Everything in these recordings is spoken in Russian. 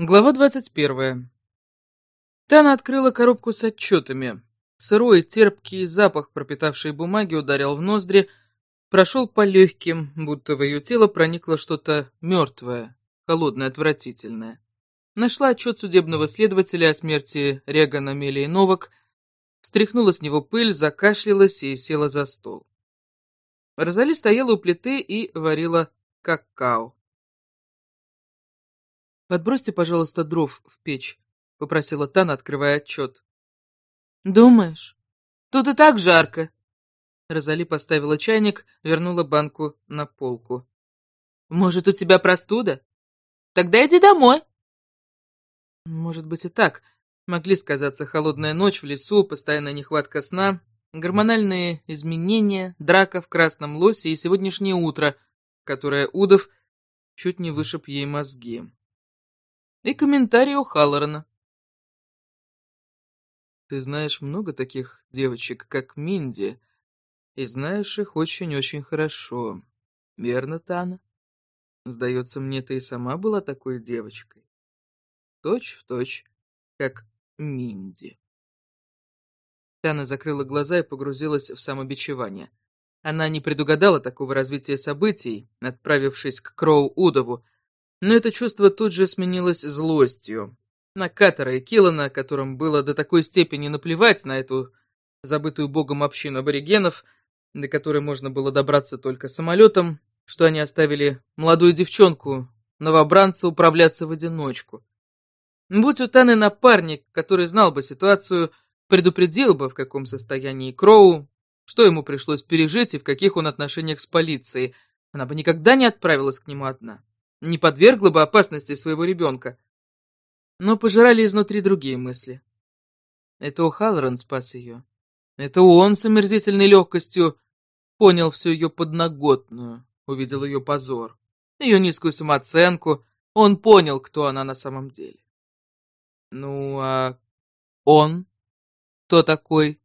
Глава 21. Тана открыла коробку с отчетами. Сырой, терпкий запах, пропитавший бумаги, ударил в ноздри, прошел по легким, будто в ее тело проникло что-то мертвое, холодное, отвратительное. Нашла отчет судебного следователя о смерти Регана Мелии Новак, стряхнула с него пыль, закашлялась и села за стол. Розали стояла у плиты и варила какао. «Подбросьте, пожалуйста, дров в печь», — попросила Тана, открывая отчет. «Думаешь? Тут и так жарко». Розали поставила чайник, вернула банку на полку. «Может, у тебя простуда? Тогда иди домой». Может быть и так. Могли сказаться холодная ночь в лесу, постоянная нехватка сна, гормональные изменения, драка в красном лосе и сегодняшнее утро, которое Удов чуть не вышиб ей мозги и комментарий у Халлорана. Ты знаешь много таких девочек, как Минди, и знаешь их очень-очень хорошо. Верно, Тана? Сдается мне, ты и сама была такой девочкой. Точь в точь, как Минди. Тана закрыла глаза и погрузилась в самобичевание. Она не предугадала такого развития событий, отправившись к Кроу-Удову, но это чувство тут же сменилось злостью. На Катера и Киллана, которым было до такой степени наплевать на эту забытую богом общину аборигенов, до которой можно было добраться только самолетом, что они оставили молодую девчонку, новобранца, управляться в одиночку. Будь у Таны напарник, который знал бы ситуацию, предупредил бы, в каком состоянии Кроу, что ему пришлось пережить и в каких он отношениях с полицией, она бы никогда не отправилась к нему одна не подвергла бы опасности своего ребенка. Но пожирали изнутри другие мысли. Это О'Халлоран спас ее. Это он с омерзительной легкостью понял всю ее подноготную, увидел ее позор, ее низкую самооценку. Он понял, кто она на самом деле. Ну, а он? Кто такой?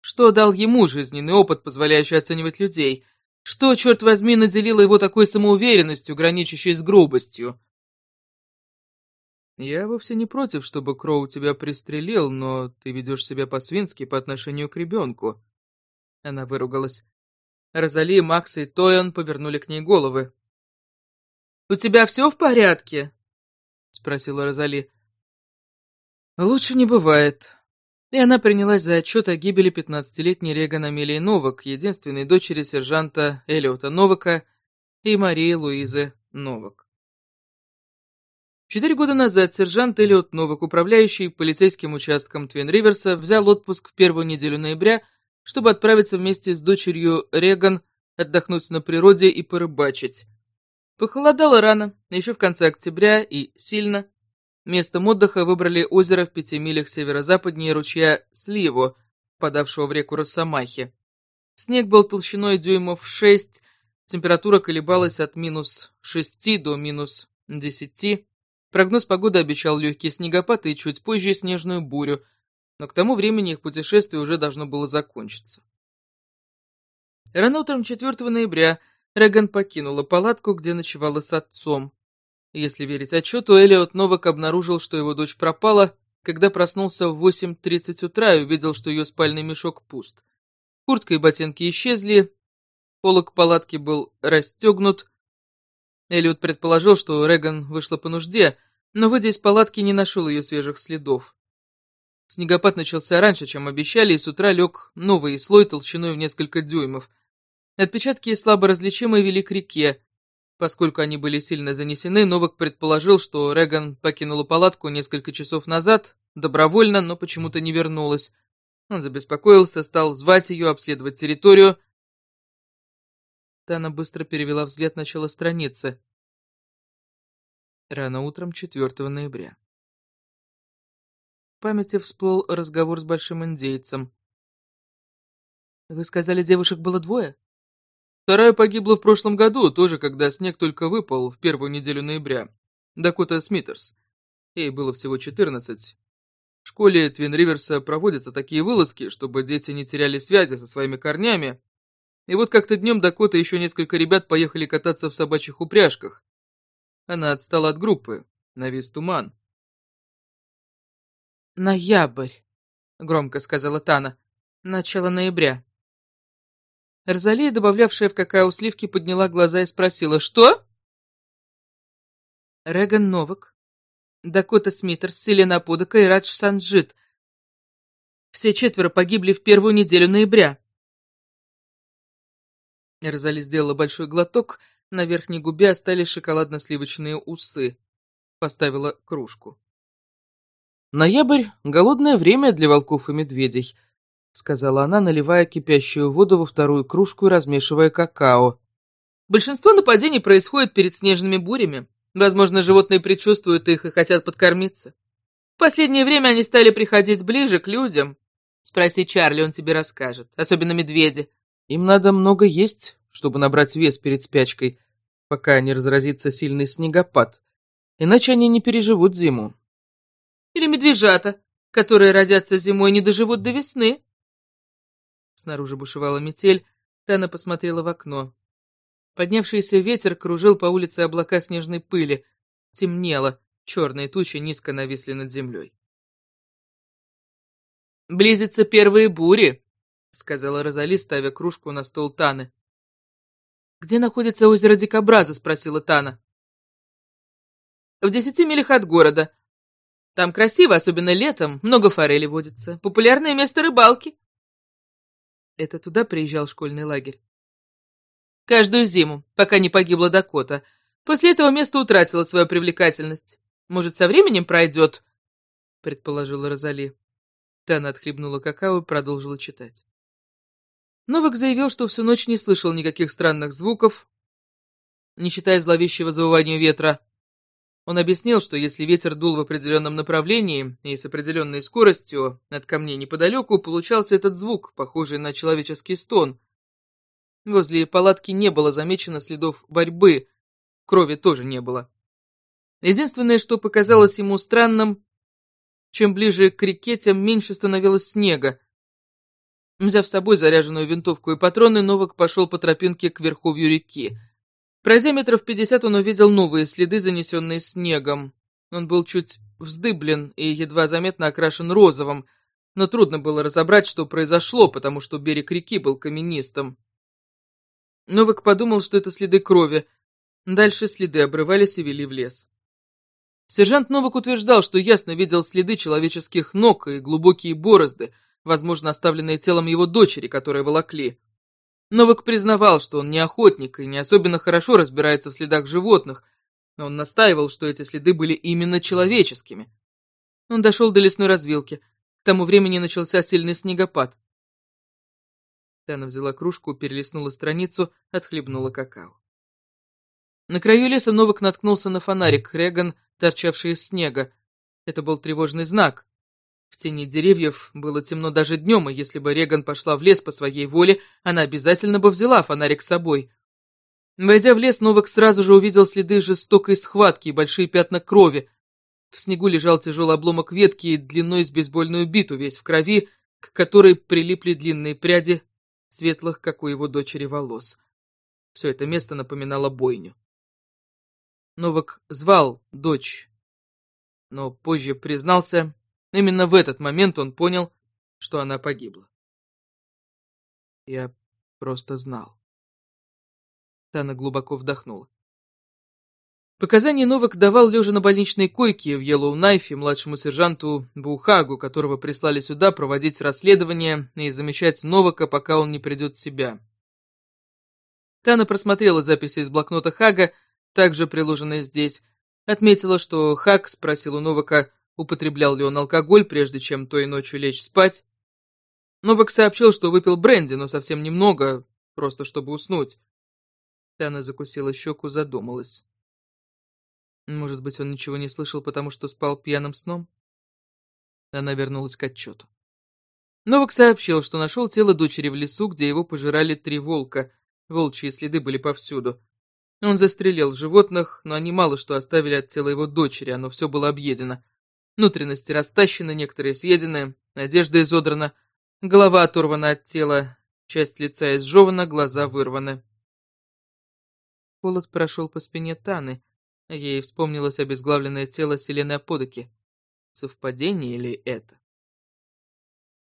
Что дал ему жизненный опыт, позволяющий оценивать людей — что, черт возьми, наделило его такой самоуверенностью, граничащей с грубостью? Я вовсе не против, чтобы Кроу тебя пристрелил, но ты ведешь себя по-свински по отношению к ребенку. Она выругалась. Розали, Макс и Тойон повернули к ней головы. «У тебя все в порядке?» — спросила Розали. «Лучше не бывает», и она принялась за отчет о гибели 15-летней Реган Амелии Новак, единственной дочери сержанта Элиота Новака и Марии Луизы Новак. Четыре года назад сержант Элиот Новак, управляющий полицейским участком Твин Риверса, взял отпуск в первую неделю ноября, чтобы отправиться вместе с дочерью Реган отдохнуть на природе и порыбачить. Похолодало рано, еще в конце октября, и сильно. Местом отдыха выбрали озеро в пяти милях северо-западнее ручья Сливу, подавшего в реку Росомахи. Снег был толщиной дюймов шесть, температура колебалась от минус шести до минус десяти. Прогноз погоды обещал легкий снегопад и чуть позже снежную бурю, но к тому времени их путешествие уже должно было закончиться. Рано утром 4 ноября Реган покинула палатку, где ночевала с отцом. Если верить отчету, Элиот Новак обнаружил, что его дочь пропала, когда проснулся в 8.30 утра и увидел, что ее спальный мешок пуст. Куртка и ботинки исчезли, полок палатки был расстегнут. Элиот предположил, что Реган вышла по нужде, но, выйдя из палатки, не нашел ее свежих следов. Снегопад начался раньше, чем обещали, и с утра лег новый слой толщиной в несколько дюймов. Отпечатки слабо различимые вели к реке. Поскольку они были сильно занесены, Новак предположил, что Реган покинула палатку несколько часов назад, добровольно, но почему-то не вернулась. Он забеспокоился, стал звать ее, обследовать территорию. Тана быстро перевела взгляд на начало страницы. Рано утром 4 ноября. В памяти всплыл разговор с большим индейцем. «Вы сказали, девушек было двое?» Вторая погибла в прошлом году, тоже когда снег только выпал в первую неделю ноября. Дакота Смитерс. Ей было всего 14. В школе Твин Риверса проводятся такие вылазки, чтобы дети не теряли связи со своими корнями. И вот как-то днем Дакота и еще несколько ребят поехали кататься в собачьих упряжках. Она отстала от группы. навис туман. «Ноябрь», — громко сказала Тана. «Начало ноября». Розалия, добавлявшая в какао сливки, подняла глаза и спросила «Что?» Реган Новак, Дакота Смитерс, Селена Пудока и Радж Санджит. Все четверо погибли в первую неделю ноября. Розали сделала большой глоток, на верхней губе остались шоколадно-сливочные усы. Поставила кружку. «Ноябрь — голодное время для волков и медведей», — сказала она, наливая кипящую воду во вторую кружку и размешивая какао. «Большинство нападений происходит перед снежными бурями. Возможно, животные предчувствуют их и хотят подкормиться. В последнее время они стали приходить ближе к людям. Спроси Чарли, он тебе расскажет. Особенно медведи. Им надо много есть, чтобы набрать вес перед спячкой, пока не разразится сильный снегопад. Иначе они не переживут зиму. Или медвежата, которые родятся зимой и не доживут до весны. Снаружи бушевала метель, Тана посмотрела в окно. Поднявшийся ветер кружил по улице облака снежной пыли. Темнело, черные тучи низко нависли над землей. «Близятся первые бури», — сказала Розали, ставя кружку на стол Таны. «Где находится озеро Дикобраза?» — спросила Тана. «В десяти милях от города. Там красиво, особенно летом, много форели водится. Популярное место рыбалки». Это туда приезжал школьный лагерь. Каждую зиму, пока не погибла Дакота. После этого место утратило свою привлекательность. Может, со временем пройдет, предположила Розали. Тана отхлебнула какао и продолжила читать. Новак заявил, что всю ночь не слышал никаких странных звуков, не считая зловещего завывания ветра. Он объяснил, что если ветер дул в определенном направлении и с определенной скоростью над камней неподалеку, получался этот звук, похожий на человеческий стон. Возле палатки не было замечено следов борьбы, крови тоже не было. Единственное, что показалось ему странным, чем ближе к реке, тем меньше становилось снега. Взяв с собой заряженную винтовку и патроны, Новак пошел по тропинке к верховью реки. Пройдя метров пятьдесят, он увидел новые следы, занесенные снегом. Он был чуть вздыблен и едва заметно окрашен розовым, но трудно было разобрать, что произошло, потому что берег реки был каменистым. Новак подумал, что это следы крови. Дальше следы обрывались и вели в лес. Сержант Новак утверждал, что ясно видел следы человеческих ног и глубокие борозды, возможно, оставленные телом его дочери, которые волокли. Новак признавал, что он не охотник и не особенно хорошо разбирается в следах животных, но он настаивал, что эти следы были именно человеческими. Он дошел до лесной развилки. К тому времени начался сильный снегопад. Тана взяла кружку, перелистнула страницу, отхлебнула какао. На краю леса Новак наткнулся на фонарик Реган, торчавший из снега. Это был тревожный знак. В тени деревьев было темно даже днем, и если бы Реган пошла в лес по своей воле, она обязательно бы взяла фонарик с собой. Войдя в лес, Новак сразу же увидел следы жестокой схватки и большие пятна крови. В снегу лежал тяжелый обломок ветки длиной с бейсбольную биту, весь в крови, к которой прилипли длинные пряди светлых, как у его дочери, волос. Все это место напоминало бойню. Новак звал дочь, но позже признался, именно в этот момент он понял, что она погибла. Я просто знал. Тана глубоко вдохнула. Показания Новак давал лежа на больничной койке в Йеллоу-Найфе младшему сержанту Бухагу, которого прислали сюда проводить расследование и замечать Новака, пока он не придет в себя. Тана просмотрела записи из блокнота Хага, также приложенные здесь, отметила, что Хаг спросил у Новака, употреблял ли он алкоголь, прежде чем той ночью лечь спать. Новак сообщил, что выпил бренди, но совсем немного, просто чтобы уснуть. Тана закусила щеку, задумалась. Может быть, он ничего не слышал, потому что спал пьяным сном? Она вернулась к отчету. Новак сообщил, что нашел тело дочери в лесу, где его пожирали три волка. Волчьи следы были повсюду. Он застрелил животных, но они мало что оставили от тела его дочери, оно все было объедено. Внутренности растащены, некоторые съедены, одежда изодрана, голова оторвана от тела, часть лица изжевана, глаза вырваны. Холод прошел по спине Таны. Ей вспомнилось обезглавленное тело Селены Аподоки. Совпадение ли это?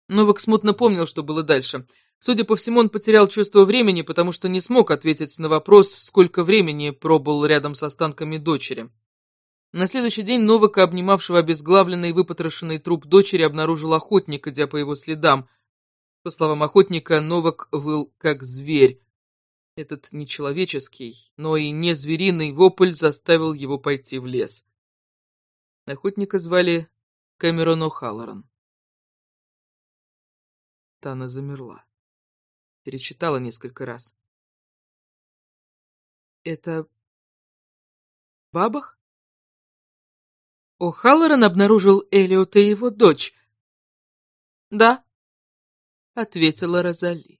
Новак смутно помнил, что было дальше. Судя по всему, он потерял чувство времени, потому что не смог ответить на вопрос, сколько времени пробыл рядом с останками дочери. На следующий день Новака, обнимавшего обезглавленный и выпотрошенный труп дочери, обнаружил охотник, идя по его следам. По словам охотника, Новак выл как зверь. Этот нечеловеческий, но и не звериный вопль заставил его пойти в лес. Охотника звали Кэмерон О'Халлоран. Тана замерла. Перечитала несколько раз. «Это... бабах?» О'Халлоран обнаружил Элиота и его дочь. «Да», — ответила Розали.